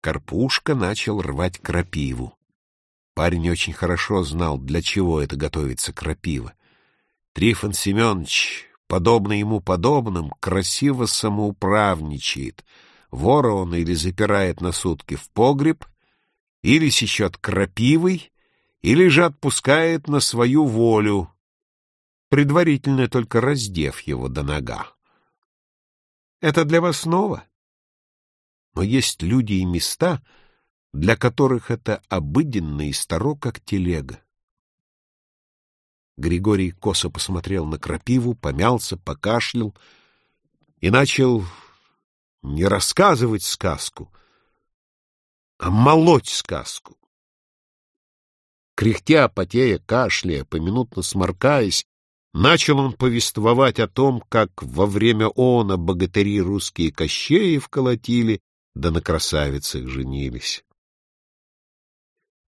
Карпушка начал рвать крапиву. Парень очень хорошо знал, для чего это готовится крапива. Трифон Семенович, подобно ему подобным, красиво самоуправничает. Вора он или запирает на сутки в погреб, или сечет крапивой, или же отпускает на свою волю, предварительно только раздев его до нога. Это для вас снова? Но есть люди и места, для которых это обыденно и старо, как телега. Григорий косо посмотрел на крапиву, помялся, покашлял и начал не рассказывать сказку, а молоть сказку. Кряхтя, потея, кашляя, поминутно сморкаясь, начал он повествовать о том, как во время она богатыри русские кощеи вколотили, да на красавицах женились.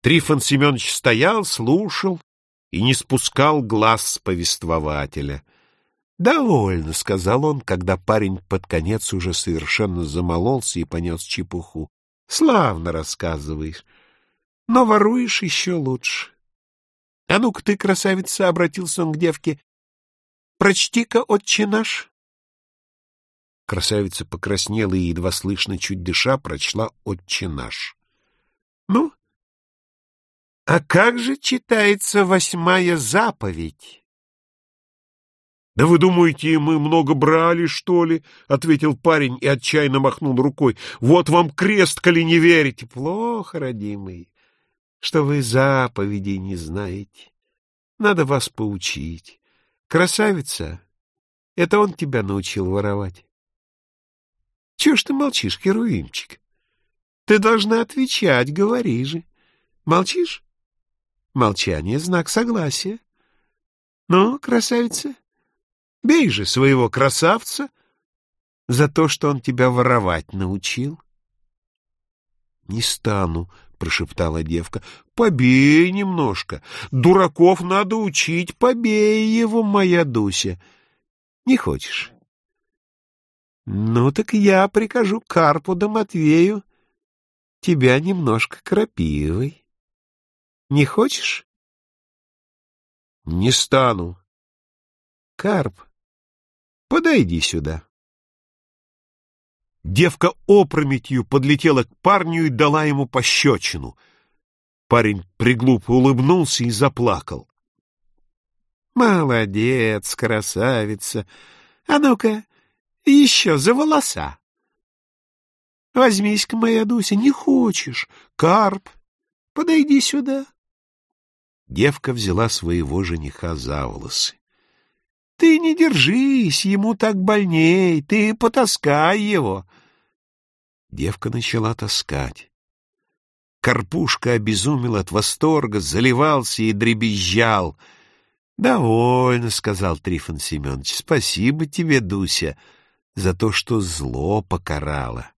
Трифон Семенович стоял, слушал и не спускал глаз с повествователя. «Довольно», — сказал он, когда парень под конец уже совершенно замололся и понес чепуху. «Славно рассказываешь, но воруешь еще лучше. А ну-ка ты, красавица, — обратился он к девке, — прочти-ка, отче наш». Красавица покраснела и, едва слышно, чуть дыша, прочла «Отче наш». «Ну, а как же читается восьмая заповедь?» «Да вы думаете, мы много брали, что ли?» — ответил парень и отчаянно махнул рукой. «Вот вам крест, коли не верите!» «Плохо, родимый, что вы заповедей не знаете. Надо вас поучить. Красавица, это он тебя научил воровать. Чего ж ты молчишь, Херувимчик? Ты должна отвечать, говори же. Молчишь? Молчание — знак согласия. Ну, красавица, бей же своего красавца за то, что он тебя воровать научил. — Не стану, — прошептала девка. — Побей немножко. Дураков надо учить. Побей его, моя Дуся. Не хочешь? Ну, так я прикажу Карпу да Матвею тебя немножко крапивой. Не хочешь? Не стану. Карп, подойди сюда. Девка опрометью подлетела к парню и дала ему пощечину. Парень приглупо улыбнулся и заплакал. «Молодец, красавица! А ну-ка, еще за волоса. Возьмись-ка, моя Дуся, не хочешь. Карп, подойди сюда. Девка взяла своего жениха за волосы. Ты не держись, ему так больней, ты потаскай его. Девка начала таскать. Карпушка обезумел от восторга, заливался и дребезжал. — Довольно, — сказал Трифон Семенович, — спасибо тебе, Дуся за то, что зло покарало.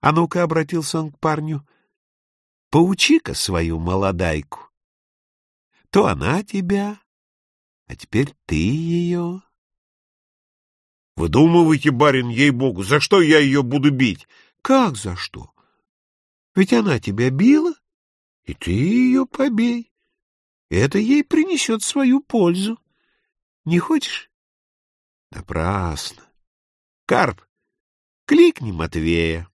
А ну-ка, — обратился он к парню, — поучи-ка свою молодайку. То она тебя, а теперь ты ее. — Выдумывайте, барин, ей-богу, за что я ее буду бить? — Как за что? Ведь она тебя била, и ты ее побей. Это ей принесет свою пользу. Не хочешь? Напрасно. Карп, кликни Матвея.